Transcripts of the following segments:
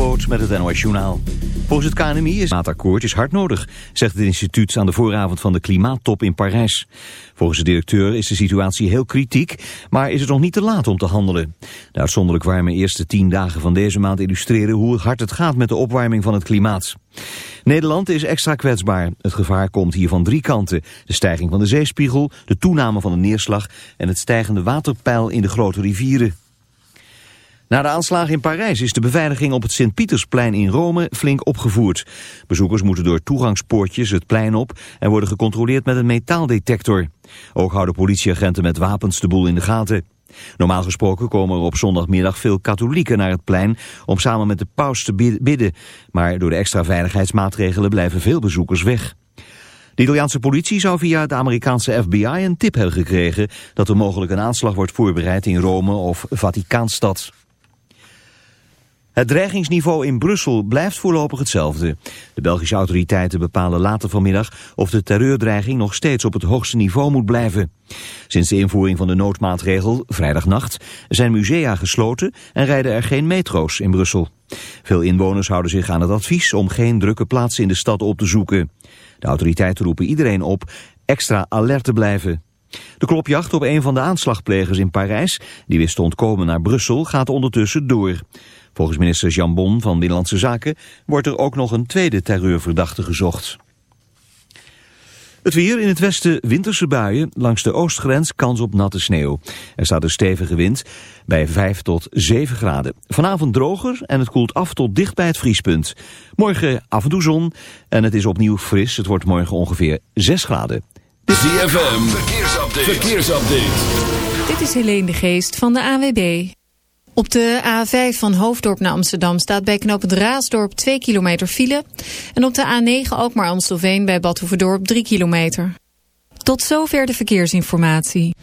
Met het NOS Journaal. Volgens het KNMI is het is hard nodig, zegt het instituut aan de vooravond van de klimaattop in Parijs. Volgens de directeur is de situatie heel kritiek, maar is het nog niet te laat om te handelen. De uitzonderlijk warme eerste tien dagen van deze maand illustreren hoe hard het gaat met de opwarming van het klimaat. Nederland is extra kwetsbaar. Het gevaar komt hier van drie kanten. De stijging van de zeespiegel, de toename van de neerslag en het stijgende waterpeil in de grote rivieren. Na de aanslagen in Parijs is de beveiliging op het Sint-Pietersplein in Rome flink opgevoerd. Bezoekers moeten door toegangspoortjes het plein op en worden gecontroleerd met een metaaldetector. Ook houden politieagenten met wapens de boel in de gaten. Normaal gesproken komen er op zondagmiddag veel katholieken naar het plein om samen met de paus te bidden. Maar door de extra veiligheidsmaatregelen blijven veel bezoekers weg. De Italiaanse politie zou via de Amerikaanse FBI een tip hebben gekregen dat er mogelijk een aanslag wordt voorbereid in Rome of Vaticaanstad. Het dreigingsniveau in Brussel blijft voorlopig hetzelfde. De Belgische autoriteiten bepalen later vanmiddag of de terreurdreiging nog steeds op het hoogste niveau moet blijven. Sinds de invoering van de noodmaatregel, vrijdagnacht, zijn musea gesloten en rijden er geen metro's in Brussel. Veel inwoners houden zich aan het advies om geen drukke plaatsen in de stad op te zoeken. De autoriteiten roepen iedereen op extra alert te blijven. De klopjacht op een van de aanslagplegers in Parijs, die wist te ontkomen naar Brussel, gaat ondertussen door. Volgens minister Jean Bon van Binnenlandse Zaken wordt er ook nog een tweede terreurverdachte gezocht. Het weer in het westen winterse buien, langs de oostgrens kans op natte sneeuw. Er staat een stevige wind bij 5 tot 7 graden. Vanavond droger en het koelt af tot dicht bij het vriespunt. Morgen af en toe zon en het is opnieuw fris. Het wordt morgen ongeveer 6 graden. ZFM, verkeersupdate. verkeersupdate. Dit is Helene de Geest van de AWB. Op de A5 van Hoofddorp naar Amsterdam staat bij knoop het Raasdorp 2 kilometer file. En op de A9 ook maar Amstelveen bij Badhoevedorp 3 kilometer. Tot zover de verkeersinformatie.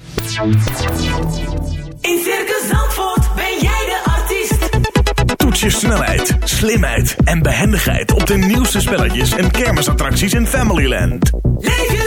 In Circus Zandvoort ben jij de artiest. Toets je snelheid, slimheid en behendigheid op de nieuwste spelletjes en kermisattracties in Familyland. Leef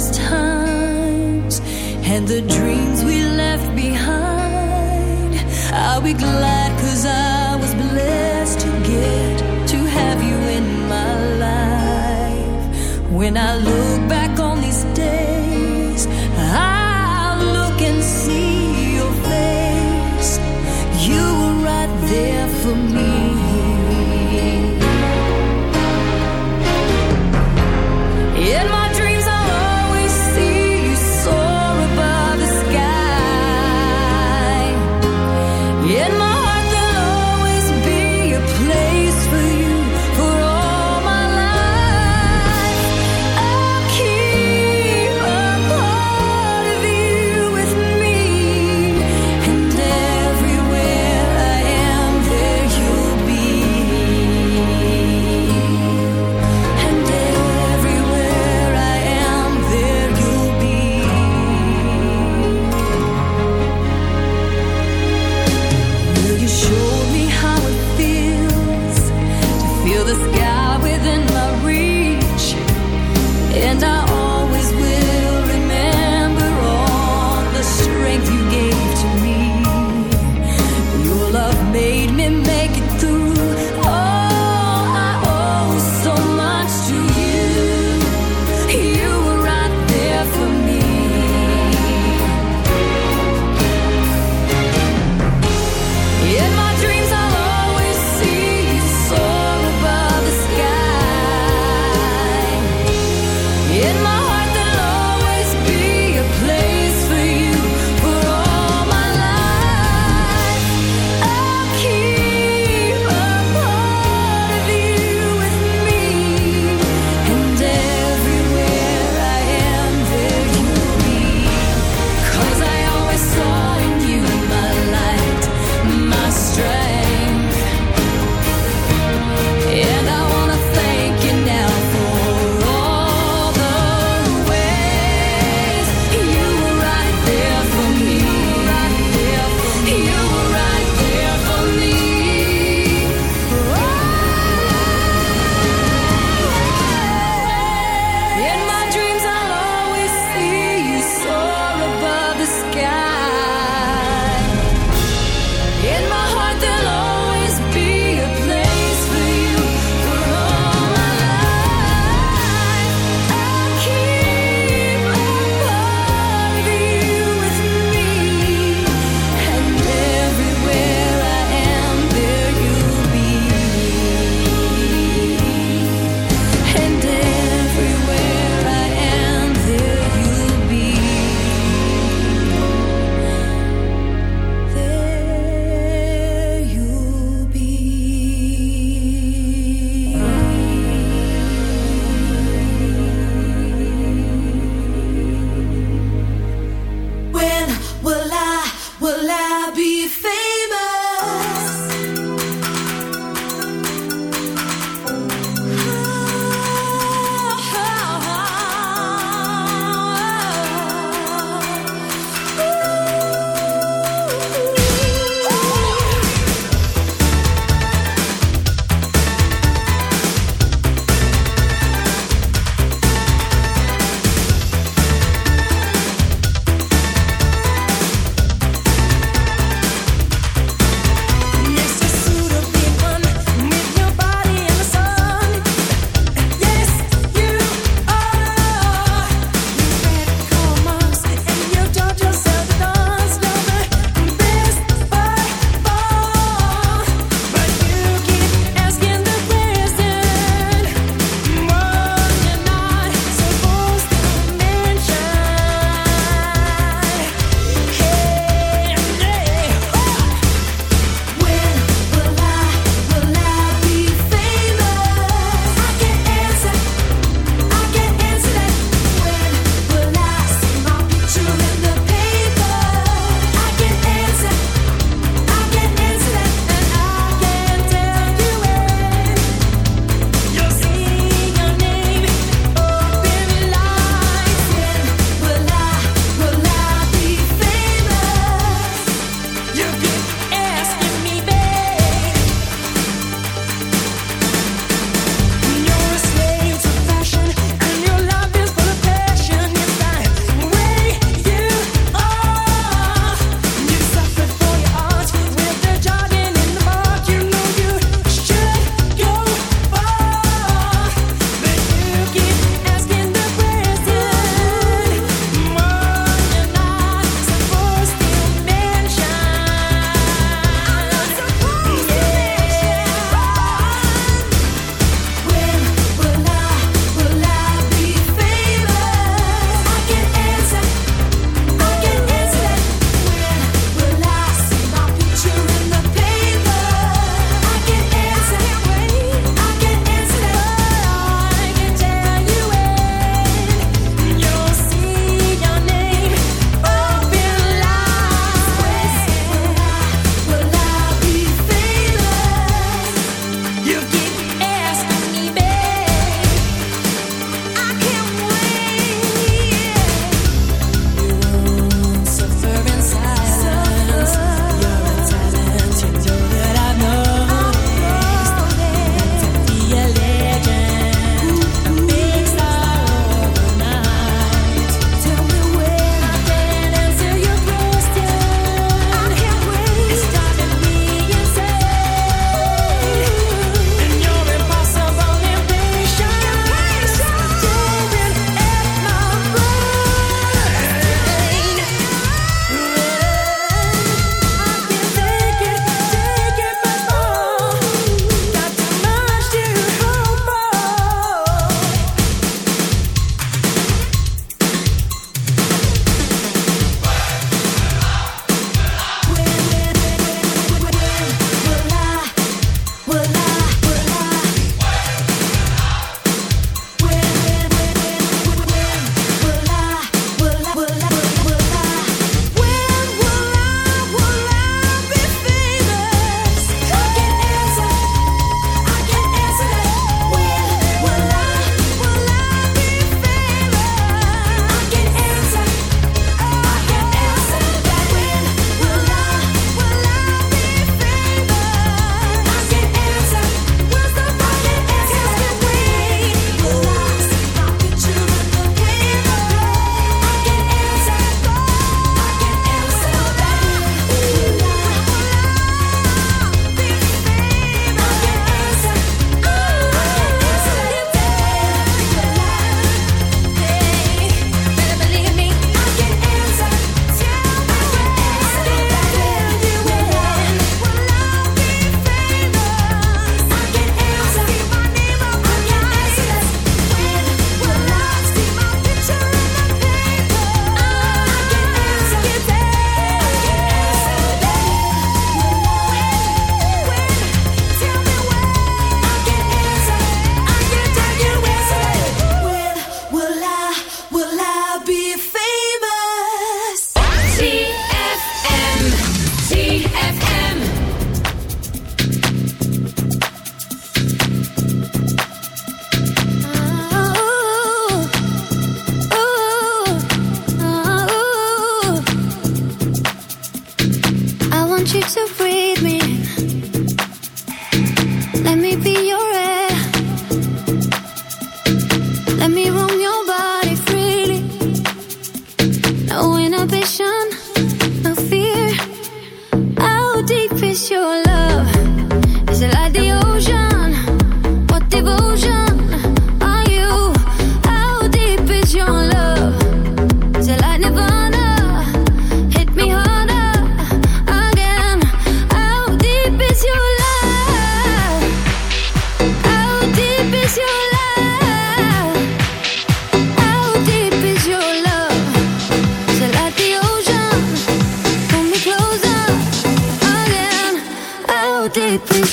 These times and the dreams we left behind, I'll be glad cause I was blessed to get to have you in my life. When I look back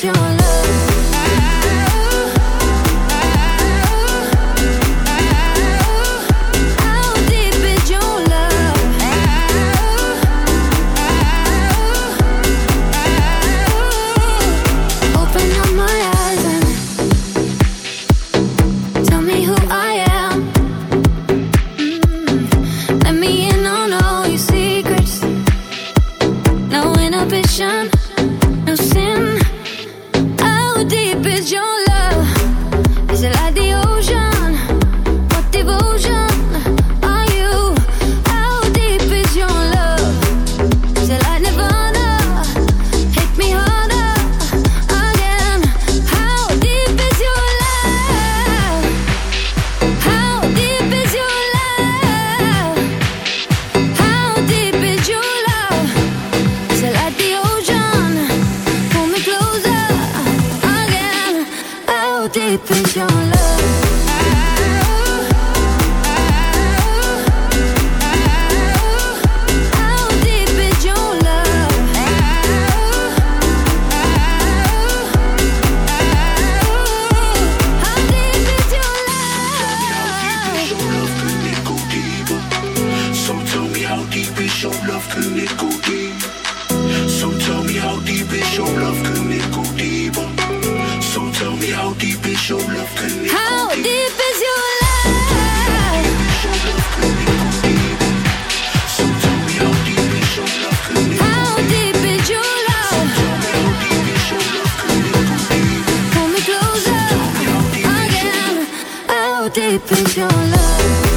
you deep is your love?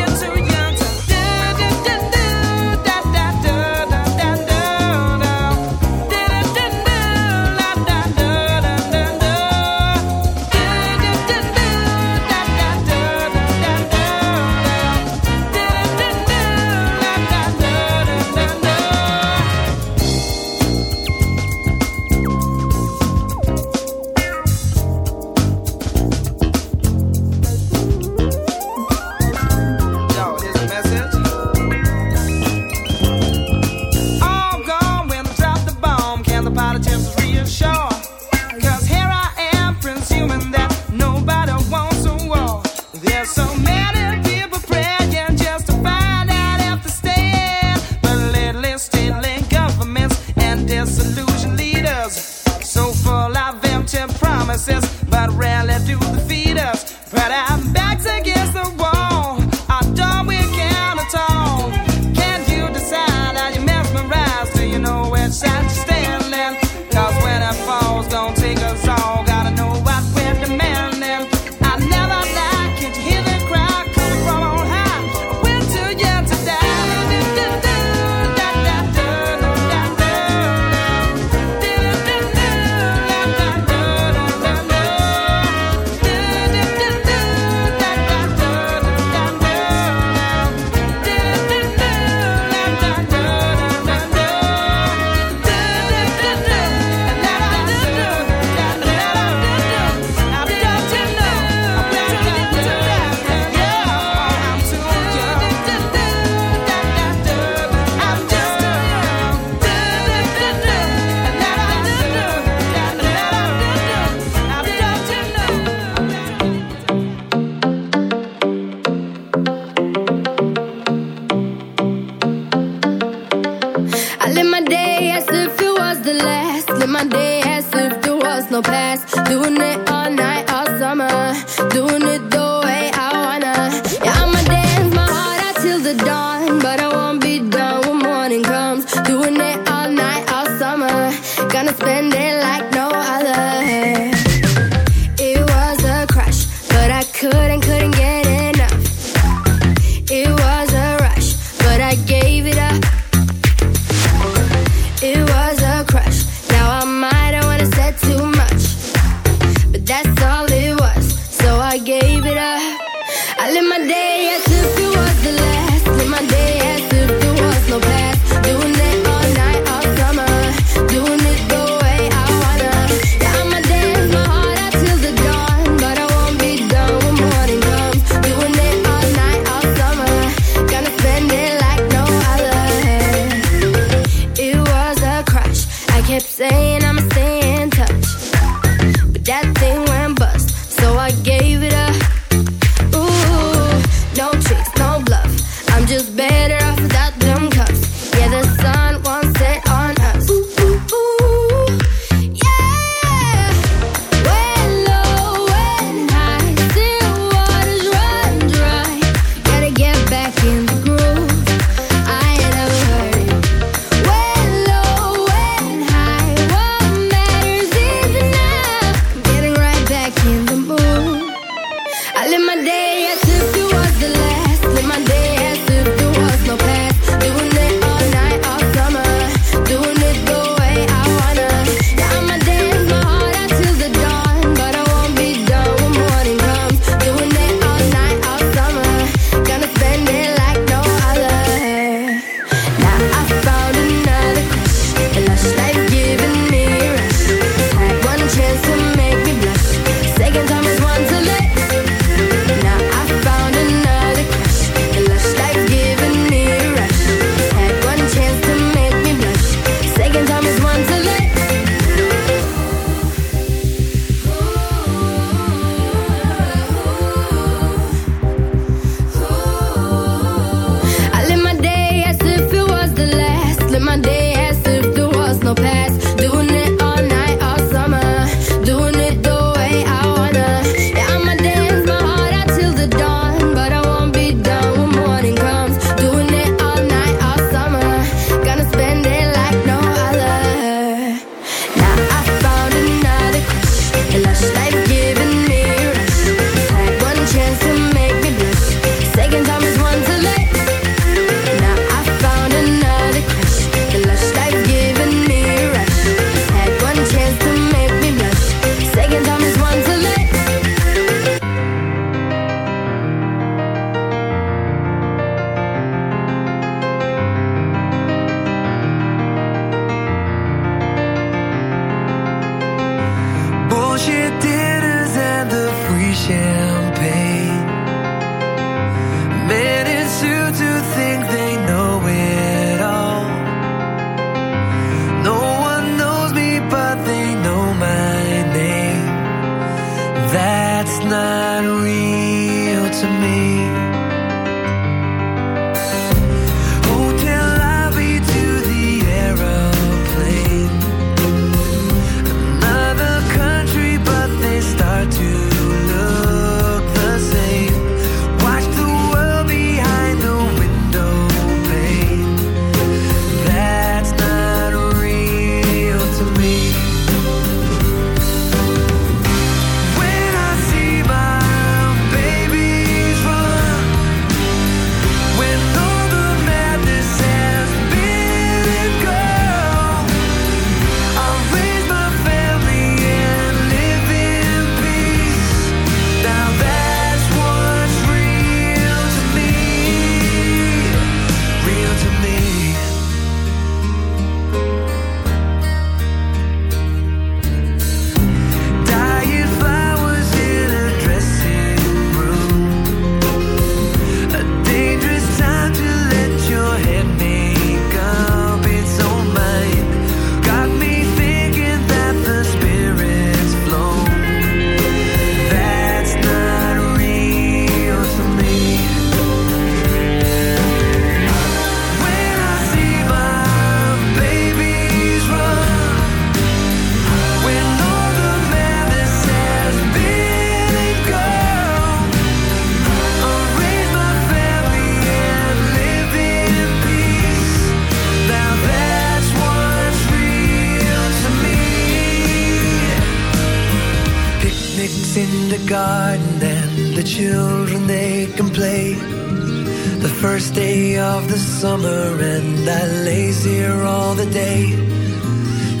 The summer, and I lays here all the day.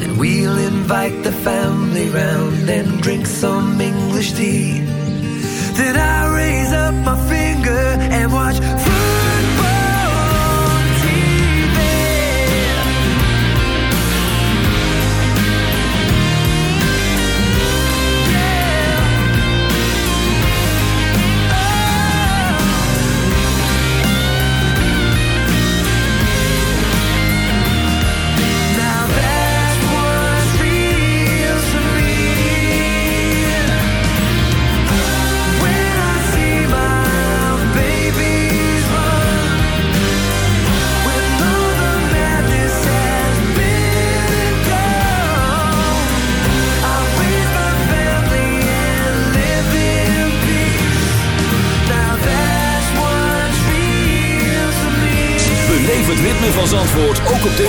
And we'll invite the family round and drink some English tea. Then I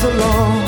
comes along.